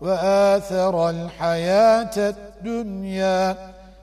وآثر الحياة الدنيا.